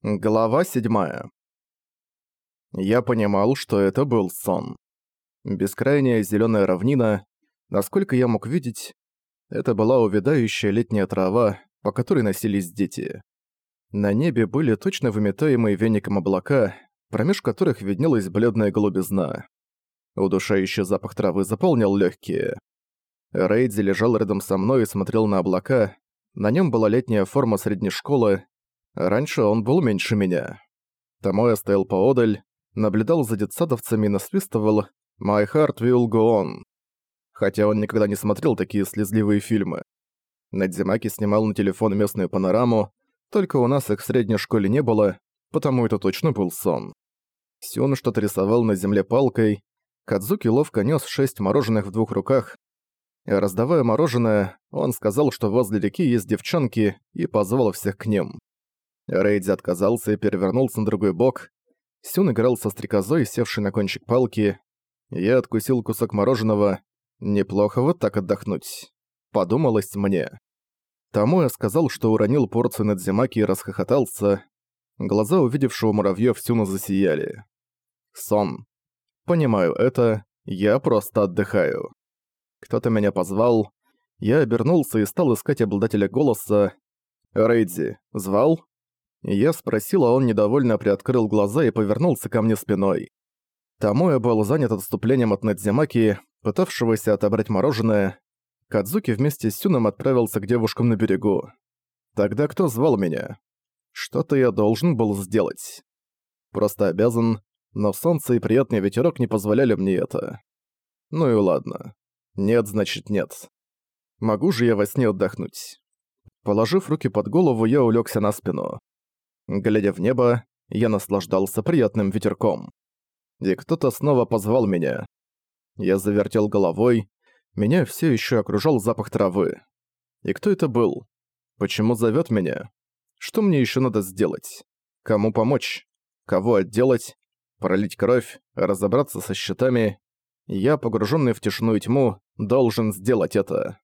Глава 7. Я понимал, что это был сон. Бескрайняя зелёная равнина, насколько я мог видеть, это была увядающая летняя трава, по которой носились дети. На небе были точно выметаемые веником облака, промеж которых виднелась бледная голубизна. Удушающий запах травы заполнил легкие. Рейдзи лежал рядом со мной и смотрел на облака. На нем была летняя форма средней школы, Раньше он был меньше меня. Тамоя стоял поодаль, наблюдал за детсадовцами и насвистывал «My heart will go on». Хотя он никогда не смотрел такие слезливые фильмы. Надзимаки снимал на телефон местную панораму, только у нас их в средней школе не было, потому это точно был сон. Сюн что-то рисовал на земле палкой, Кадзуки ловко нес шесть мороженых в двух руках. Раздавая мороженое, он сказал, что возле реки есть девчонки, и позвал всех к ним. Рейди отказался и перевернулся на другой бок. Сюн играл со стрекозой, севшей на кончик палки. Я откусил кусок мороженого. Неплохо вот так отдохнуть. Подумалось мне. Тому я сказал, что уронил порцию Надзимаки и расхохотался. Глаза увидевшего муравьёв Сюна засияли. Сон. Понимаю это, я просто отдыхаю. Кто-то меня позвал. Я обернулся и стал искать обладателя голоса. «Рейдзи, звал?» Я спросил, а он недовольно приоткрыл глаза и повернулся ко мне спиной. Тамоя был занят отступлением от Надзимаки, пытавшегося отобрать мороженое. Кадзуки вместе с Сюном отправился к девушкам на берегу. Тогда кто звал меня? Что-то я должен был сделать. Просто обязан, но солнце и приятный ветерок не позволяли мне это. Ну и ладно. Нет, значит нет. Могу же я во сне отдохнуть. Положив руки под голову, я улегся на спину. Глядя в небо, я наслаждался приятным ветерком. И кто-то снова позвал меня. Я завертел головой, меня все еще окружал запах травы. И кто это был? Почему зовет меня? Что мне еще надо сделать? Кому помочь? Кого отделать? Пролить кровь? Разобраться со счетами? Я, погруженный в тишину и тьму, должен сделать это.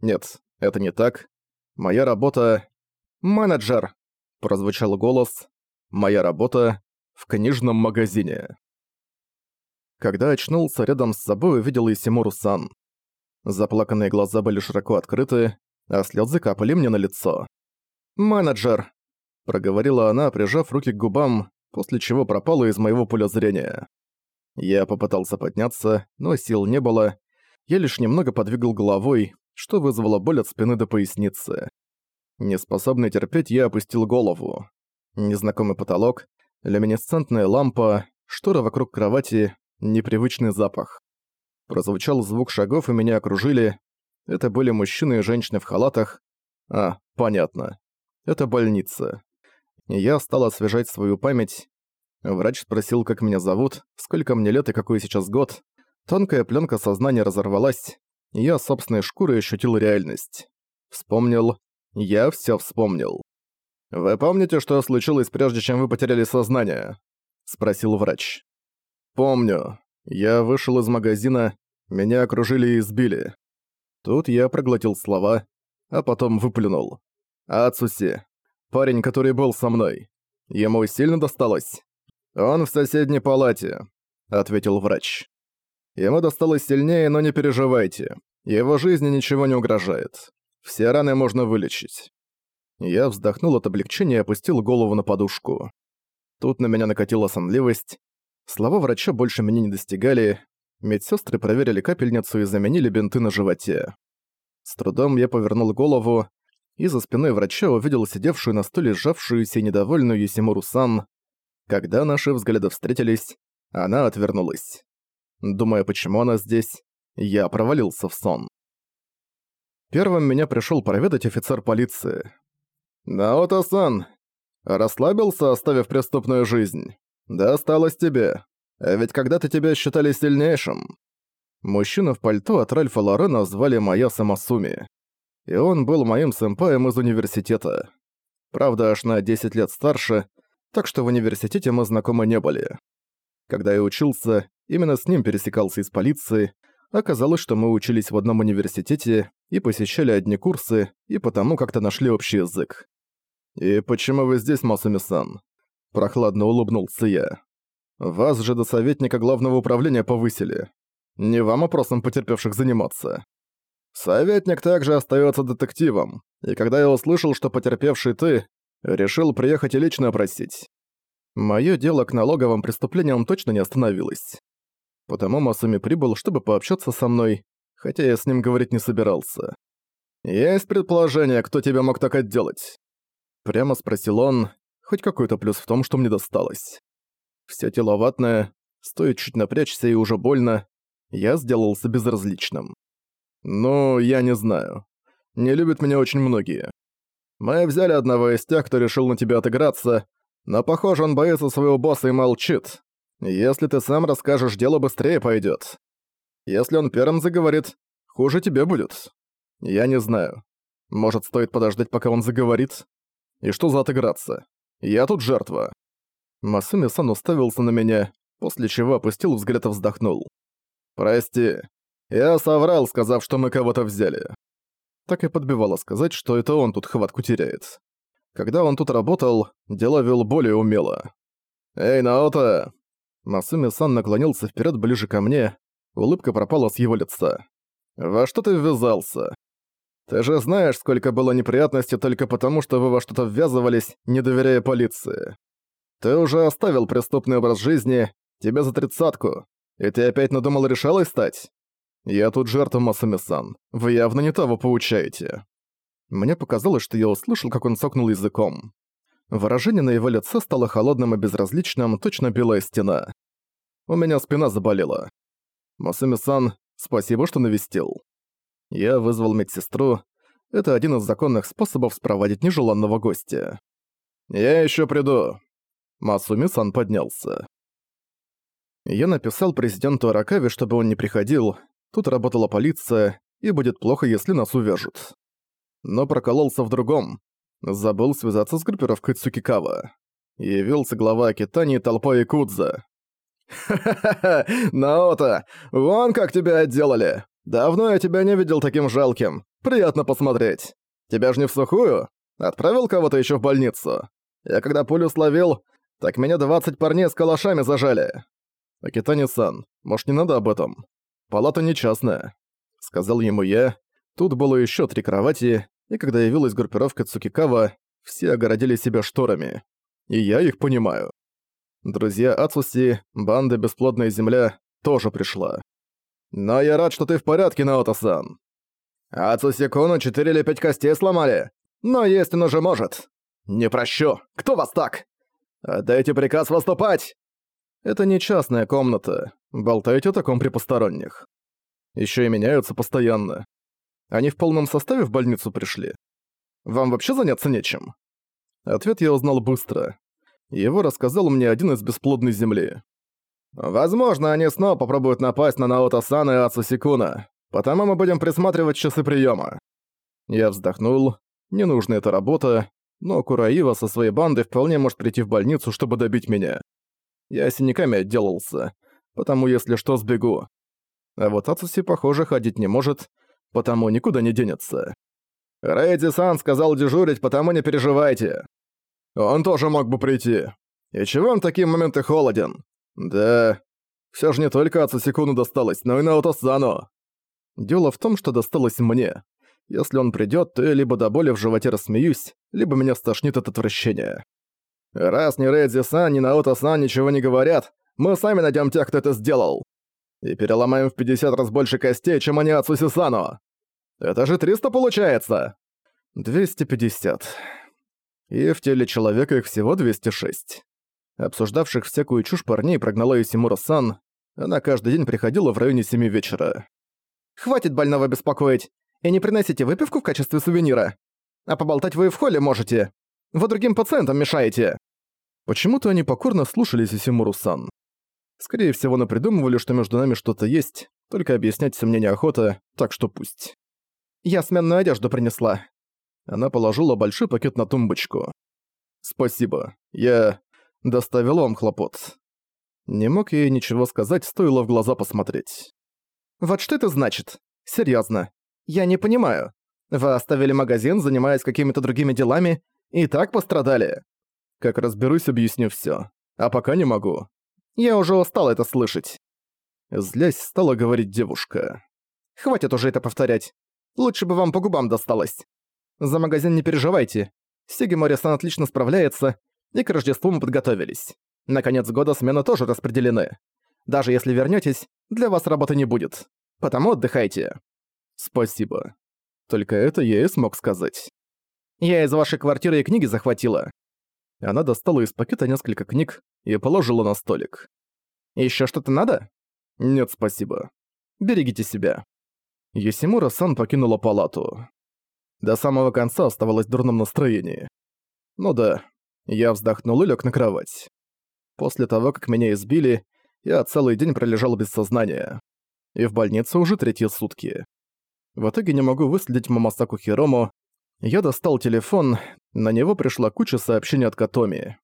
Нет, это не так. Моя работа... Менеджер! Прозвучал голос «Моя работа в книжном магазине». Когда очнулся, рядом с собой увидел Исимуру-сан. Заплаканные глаза были широко открыты, а слезы капали мне на лицо. «Менеджер!» – проговорила она, прижав руки к губам, после чего пропала из моего поля зрения. Я попытался подняться, но сил не было. Я лишь немного подвигал головой, что вызвало боль от спины до поясницы. Неспособный терпеть, я опустил голову. Незнакомый потолок, люминесцентная лампа, штора вокруг кровати, непривычный запах. Прозвучал звук шагов, и меня окружили. Это были мужчины и женщины в халатах. А, понятно. Это больница. Я стал освежать свою память. Врач спросил, как меня зовут, сколько мне лет и какой сейчас год. Тонкая пленка сознания разорвалась, я собственной шкурой ощутил реальность. Вспомнил, я все вспомнил. «Вы помните, что случилось, прежде чем вы потеряли сознание?» — спросил врач. «Помню. Я вышел из магазина, меня окружили и избили. Тут я проглотил слова, а потом выплюнул. «Ацуси, парень, который был со мной. Ему сильно досталось?» «Он в соседней палате», — ответил врач. «Ему досталось сильнее, но не переживайте. Его жизни ничего не угрожает. Все раны можно вылечить. Я вздохнул от облегчения и опустил голову на подушку. Тут на меня накатила сонливость. Слова врача больше меня не достигали. Медсестры проверили капельницу и заменили бинты на животе. С трудом я повернул голову и за спиной врача увидел сидевшую на стуле сжавшуюся и недовольную Юсимуру-сан. Когда наши взгляды встретились, она отвернулась. Думая, почему она здесь, я провалился в сон. Первым меня пришел проведать офицер полиции. «Наото-сан, расслабился, оставив преступную жизнь? Досталось тебе. А ведь когда-то тебя считали сильнейшим». Мужчину в пальто от Ральфа Лорена звали Майя Самасуми. И он был моим сэмпаем из университета. Правда, аж на 10 лет старше, так что в университете мы знакомы не были. Когда я учился, именно с ним пересекался из полиции, Оказалось, что мы учились в одном университете и посещали одни курсы, и потому как-то нашли общий язык. «И почему вы здесь, Масуми-сан? Прохладно улыбнулся я. «Вас же до советника главного управления повысили. Не вам опросом потерпевших заниматься. Советник также остается детективом, и когда я услышал, что потерпевший ты, решил приехать и лично опросить. Моё дело к налоговым преступлениям точно не остановилось. Потому Масуми прибыл, чтобы пообщаться со мной, хотя я с ним говорить не собирался. «Есть предположение, кто тебя мог так отделать?» Прямо спросил он, хоть какой-то плюс в том, что мне досталось. Всё тело ватное, стоит чуть напрячься и уже больно, я сделался безразличным. «Ну, я не знаю. Не любят меня очень многие. Мы взяли одного из тех, кто решил на тебя отыграться, но, похоже, он боится своего босса и молчит. Если ты сам расскажешь, дело быстрее пойдет. Если он первым заговорит, хуже тебе будет. Я не знаю. Может, стоит подождать, пока он заговорит? И что за отыграться? Я тут жертва». Масуми-сан уставился на меня, после чего опустил взгляд и вздохнул. «Прости. Я соврал, сказав, что мы кого-то взяли». Так и подбивало сказать, что это он тут хватку теряет. Когда он тут работал, дело вел более умело. «Эй, Наота!» Масуми-сан наклонился вперед ближе ко мне, улыбка пропала с его лица. «Во что ты ввязался? Ты же знаешь, сколько было неприятностей только потому, что вы во что-то ввязывались, не доверяя полиции. Ты уже оставил преступный образ жизни, тебе за тридцатку, и ты опять надумал решалой стать? Я тут жертва Масами-сан. Вы явно не того поучаете. Мне показалось, что я услышал, как он сокнул языком. Выражение на его лице стало холодным и безразличным, точно белая стена. У меня спина заболела. Масами-сан, спасибо, что навестил. Я вызвал медсестру. Это один из законных способов спроводить нежеланного гостя. «Я еще приду». Масуми-сан поднялся. Я написал президенту Аракави, чтобы он не приходил. Тут работала полиция, и будет плохо, если нас увяжут. Но прокололся в другом. Забыл связаться с группировкой Цукикава. Явился глава Акитани толпа Якудза. «Ха-ха-ха! Наота! Вон как тебя отделали! Давно я тебя не видел таким жалким. Приятно посмотреть. Тебя ж не в сухую? Отправил кого-то еще в больницу? Я когда пулю словил, так меня 20 парней с калашами зажали. «Акитани-сан, может, не надо об этом? Палата не частная», — сказал ему я. Тут было еще три кровати, и когда явилась группировка Цукикава, все огородили себя шторами. И я их понимаю. Друзья Ацуси, банда Бесплодная Земля, тоже пришла. «Но я рад, что ты в порядке, Наото-сан». «Ацуси-куну четыре или пять костей сломали, но есть он уже может. Не прощу, кто вас так? Отдайте приказ выступать!» Это не частная комната. Болтаете о таком при посторонних. Еще и меняются постоянно. Они в полном составе в больницу пришли. Вам вообще заняться нечем? Ответ я узнал быстро. Его рассказал мне один из бесплодной земли. Возможно, они снова попробуют напасть на Наото-сан и Ацусикуна, потому мы будем присматривать часы приема. Я вздохнул. Не нужна эта работа, но Кураива со своей бандой вполне может прийти в больницу, чтобы добить меня. Я синяками отделался, потому если что, сбегу. А вот Ацуси, похоже, ходить не может, потому никуда не денется. Рейди-сан сказал дежурить, потому не переживайте. Он тоже мог бы прийти. И чего он в такие моменты холоден? Да, все же не только Ацусикуну досталось, но и Наото-сану. Дело в том, что досталось мне. Если он придёт, то я либо до боли в животе рассмеюсь, либо меня стошнит от отвращения. Раз ни Рэдзи-сан, ни Наото-сан ничего не говорят, мы сами найдем тех, кто это сделал. И переломаем в 50 раз больше костей, чем они от Сусисану. Это же 300 получается. 250. И в теле человека их всего 206. Обсуждавших всякую чушь парней прогнала Исимура-сан. Она каждый день приходила в районе 7 вечера. «Хватит больного беспокоить, и не приносите выпивку в качестве сувенира. А поболтать вы в холле можете. Вы другим пациентам мешаете!» Почему-то они покорно слушались Исимуру-сан. Скорее всего, напридумывали, что между нами что-то есть, только объяснять все мне неохота, так что пусть. «Я сменную одежду принесла». Она положила большой пакет на тумбочку. «Спасибо. Я доставил вам хлопот». Не мог ей ничего сказать, стоило в глаза посмотреть. «Вот что это значит? Серьезно. Я не понимаю. Вы оставили магазин, занимаясь какими-то другими делами, и так пострадали. Как разберусь, объясню всё. А пока не могу. Я уже устал это слышать. Злясь стала говорить девушка. Хватит уже это повторять. Лучше бы вам по губам досталось. За магазин не переживайте. Сигимори-сан отлично справляется, и к Рождеству мы подготовились. На конец года смены тоже распределены. Даже если вернётесь, для вас работы не будет. Потому отдыхайте. Спасибо. Только это я и смог сказать. Я из вашей квартиры и книги захватила. Она достала из пакета несколько книг и положила на столик. Ещё что-то надо? Нет, спасибо. Берегите себя. Есимура-сан покинула палату. До самого конца оставалось в дурном настроении. Ну да, я вздохнул и лег на кровать. После того, как меня избили, я целый день пролежал без сознания. И в больнице уже третьи сутки. В итоге не могу выследить Мамасаку Хирому. Я достал телефон, на него пришла куча сообщений от Катоми.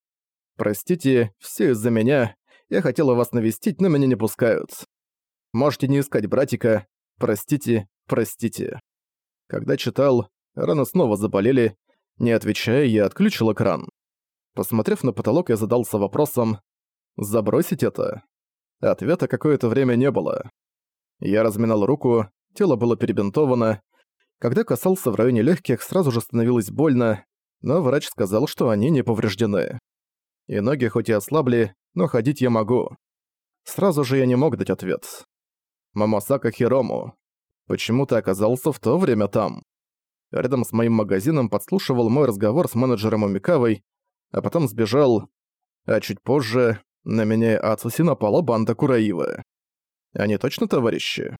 «Простите, все из-за меня. Я хотела вас навестить, но меня не пускают. Можете не искать братика. Простите, простите». Когда читал, раны снова заболели. Не отвечая, я отключил экран. Посмотрев на потолок, я задался вопросом «Забросить это?» Ответа какое-то время не было. Я разминал руку, тело было перебинтовано. Когда касался в районе легких, сразу же становилось больно, но врач сказал, что они не повреждены. И ноги хоть и ослабли, но ходить я могу. Сразу же я не мог дать ответ. Мамасака Хирому. Почему ты оказался в то время там? Рядом с моим магазином подслушивал мой разговор с менеджером Умикавой, а потом сбежал. А чуть позже на меня и Ацуси напала банда Кураивы. Они точно товарищи?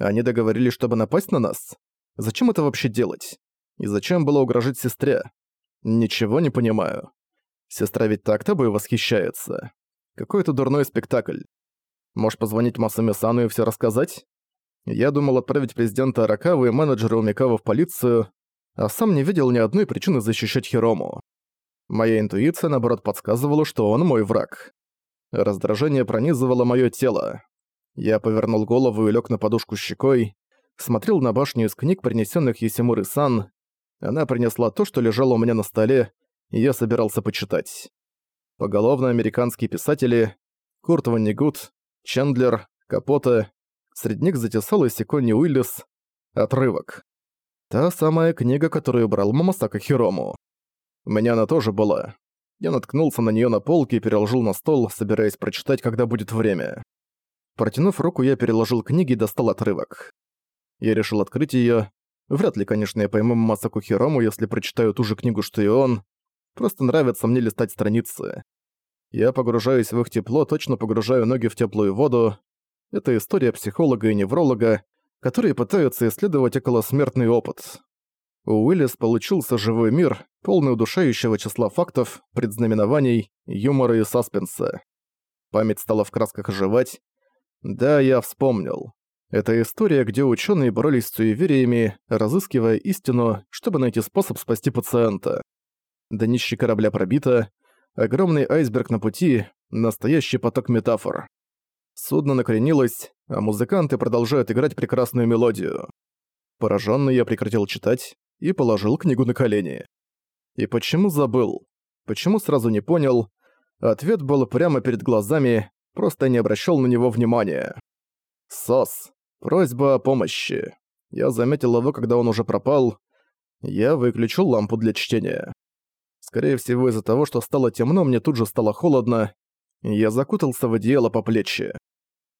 Они договорились, чтобы напасть на нас? Зачем это вообще делать? И зачем было угрожать сестре? Ничего не понимаю. Сестра ведь так тобой восхищается. Какой-то дурной спектакль. Можешь позвонить Масами-сану и всё рассказать? Я думал отправить президента Аракавы и менеджера Умикава в полицию, а сам не видел ни одной причины защищать Хирому. Моя интуиция, наоборот, подсказывала, что он мой враг. Раздражение пронизывало моё тело. Я повернул голову и лег на подушку щекой, смотрел на башню из книг, принесенных Есимуры-сан. Она принесла то, что лежало у меня на столе, и я собирался почитать. Поголовно американские писатели Курт Ваннигут, Чендлер, Капота, среди них затесалась и Конни Уиллис. Отрывок. Та самая книга, которую брал Мамасака Хирому. У меня она тоже была. Я наткнулся на нее на полке и переложил на стол, собираясь прочитать, когда будет время. Протянув руку, я переложил книги и достал отрывок. Я решил открыть её. Вряд ли, конечно, я пойму Масаку Хирому, если прочитаю ту же книгу, что и он. Просто нравится мне листать страницы. Я погружаюсь в их тепло, точно погружаю ноги в теплую воду. Это история психолога и невролога, которые пытаются исследовать околосмертный опыт. У Уиллис получился живой мир, полный удушающего числа фактов, предзнаменований, юмора и саспенса. Память стала в красках оживать, да, я вспомнил. Это история, где ученые боролись с суевериями, разыскивая истину, чтобы найти способ спасти пациента. Днище корабля пробито, огромный айсберг на пути, настоящий поток метафор. Судно накренилось, а музыканты продолжают играть прекрасную мелодию. Поражённый я прекратил читать и положил книгу на колени. И почему забыл? Почему сразу не понял? Ответ был прямо перед глазами, просто не обращал на него внимания. «Сос. Просьба о помощи». Я заметил его, когда он уже пропал. Я выключил лампу для чтения. Скорее всего, из-за того, что стало темно, мне тут же стало холодно. Я закутался в одеяло по плечи.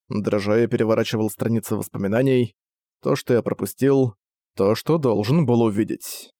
Дрожа я переворачивал страницы воспоминаний. То, что я пропустил, то, что должен был увидеть.